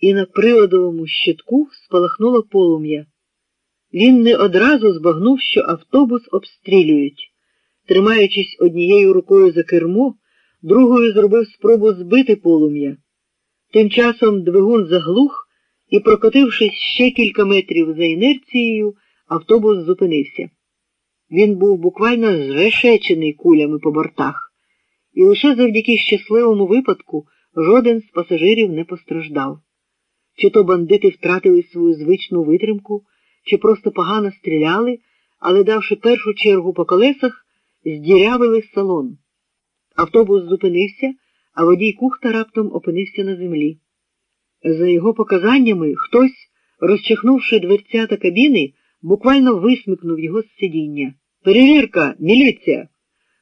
і на приладовому щитку спалахнуло полум'я. Він не одразу збагнув, що автобус обстрілюють. Тримаючись однією рукою за кермо, другою зробив спробу збити полум'я. Тим часом двигун заглух і, прокотившись ще кілька метрів за інерцією, автобус зупинився. Він був буквально зрешечений кулями по бортах, і лише завдяки щасливому випадку жоден з пасажирів не постраждав. Чи то бандити втратили свою звичну витримку, чи просто погано стріляли, але, давши першу чергу по колесах, здірявили салон. Автобус зупинився, а водій кухта раптом опинився на землі. За його показаннями, хтось, розчахнувши дверцята кабіни, буквально висмикнув його з сидіння. Перевірка, міліція.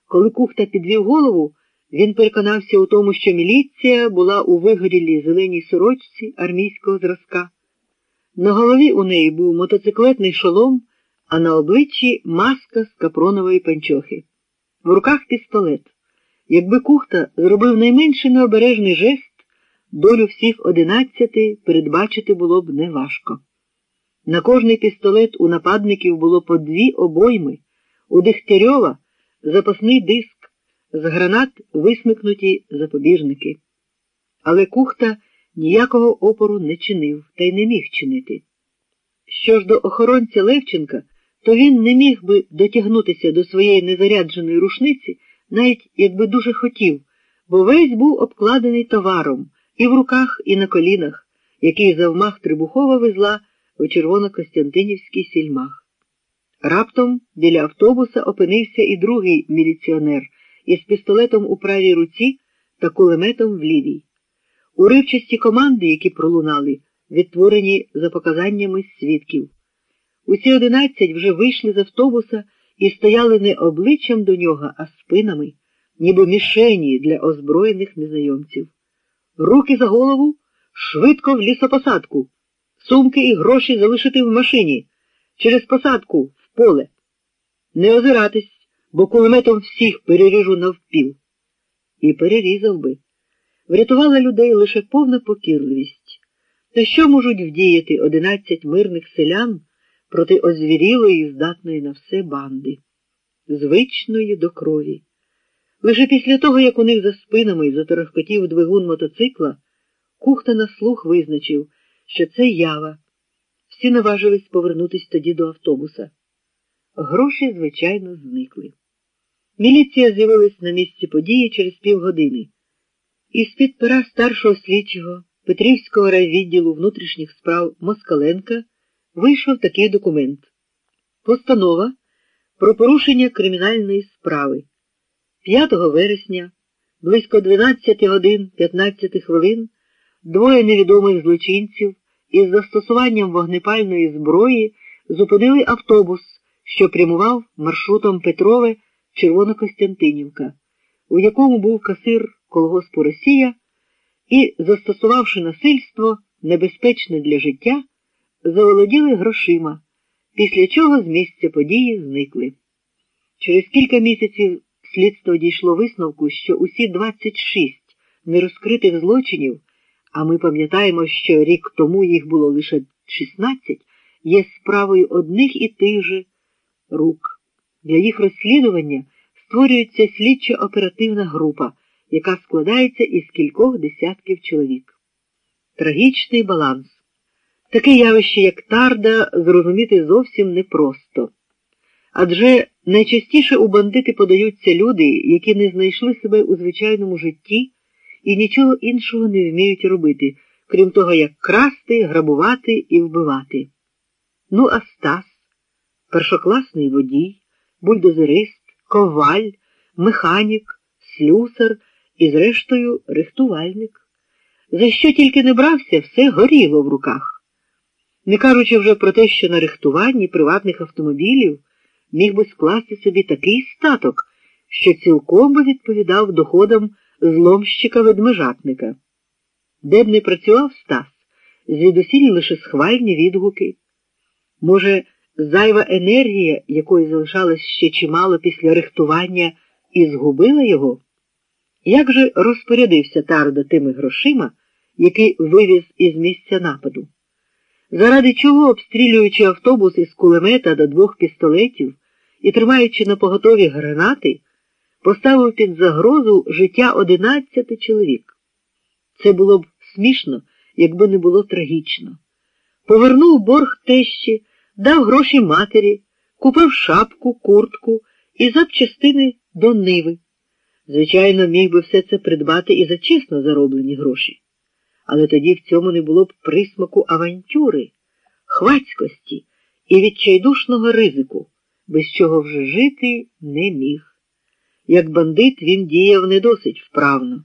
Коли кухта підвів голову, він переконався у тому, що міліція була у вигорілій зеленій сорочці армійського зразка. На голові у неї був мотоциклетний шолом, а на обличчі маска з капронової панчохи. В руках пістолет. Якби кухта зробив найменший необережний жест, долю всіх одинадцяти передбачити було б неважко. На кожний пістолет у нападників було по дві обойми, у Дегтярьова запасний диск, з гранат висмикнуті запобіжники. Але кухта ніякого опору не чинив та й не міг чинити. Що ж до охоронця Левченка, то він не міг би дотягнутися до своєї незарядженої рушниці, навіть якби дуже хотів, бо весь був обкладений товаром і в руках, і на колінах, який завмах Трибухова везла у Червонокостянтинівський сільмах. Раптом біля автобуса опинився і другий міліціонер із пістолетом у правій руці та кулеметом в лівій. Уривчасті команди, які пролунали, відтворені за показаннями свідків. Усі одинадцять вже вийшли з автобуса і стояли не обличчям до нього, а спинами, ніби мішені для озброєних незнайомців. Руки за голову, швидко в лісопосадку, сумки і гроші залишити в машині, через посадку, в поле. Не озиратись, бо кулеметом всіх переріжу навпіл. І перерізав би. Врятувала людей лише повна покірливість. Та що можуть вдіяти одинадцять мирних селян проти озвірілої і здатної на все банди, звичної до крові? Лише після того, як у них за спинами заторохкотів двигун мотоцикла, кухта на слух визначив, що це ява. Всі наважились повернутися тоді до автобуса. Гроші, звичайно, зникли. Міліція з'явилась на місці події через півгодини. Із під пера старшого слідчого Петрівського райвідділу внутрішніх справ Москаленка вийшов такий документ. Постанова про порушення кримінальної справи. 5 вересня, близько 12 годин 15 хвилин, двоє невідомих злочинців із застосуванням вогнепальної зброї зупинили автобус, що прямував маршрутом Петрове Червонокостянтинівка, у якому був касир колгоспу Росія і, застосувавши насильство, небезпечне для життя, заволоділи грошима, після чого з місця події зникли. Через кілька місяців слідство дійшло висновку, що усі 26 нерозкритих злочинів, а ми пам'ятаємо, що рік тому їх було лише 16, є справою одних і тих же рук. Для їх розслідування створюється слідчо-оперативна група, яка складається із кількох десятків чоловік. Трагічний баланс. Таке явище, як тарда, зрозуміти зовсім непросто. Адже найчастіше у бандити подаються люди, які не знайшли себе у звичайному житті і нічого іншого не вміють робити, крім того, як красти, грабувати і вбивати. Ну, а Стас, першокласний водій, бульдозерист, коваль, механік, слюсар і, зрештою, рихтувальник. За що тільки не брався, все горіло в руках. Не кажучи вже про те, що на рихтуванні приватних автомобілів міг би скласти собі такий статок, що цілком би відповідав доходам зломщика ведмежатника. Де б не працював Стас, звідусіль лише схвальні відгуки. Може, зайва енергія, якої залишалось ще чимало після рихтування, і згубила його? Як же розпорядився Тарда тими грошима, який вивіз із місця нападу. Заради чого, обстрілюючи автобус із кулемета до двох пістолетів і тримаючи на поготові гранати, поставив під загрозу життя одинадцяти чоловік. Це було б смішно, якби не було трагічно. Повернув борг тещі, дав гроші матері, купив шапку, куртку і запчастини до ниви. Звичайно, міг би все це придбати і за чесно зароблені гроші. Але тоді в цьому не було б присмаку авантюри, хвацькості і відчайдушного ризику, без чого вже жити не міг. Як бандит він діяв не досить вправно.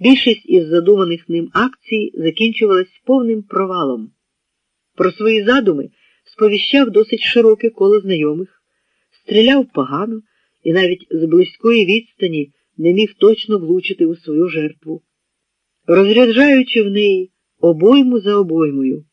Більшість із задуманих ним акцій закінчувалась повним провалом. Про свої задуми сповіщав досить широке коло знайомих, стріляв погано і навіть з близької відстані не міг точно влучити у свою жертву, розряджаючи в неї обойму за обоймою.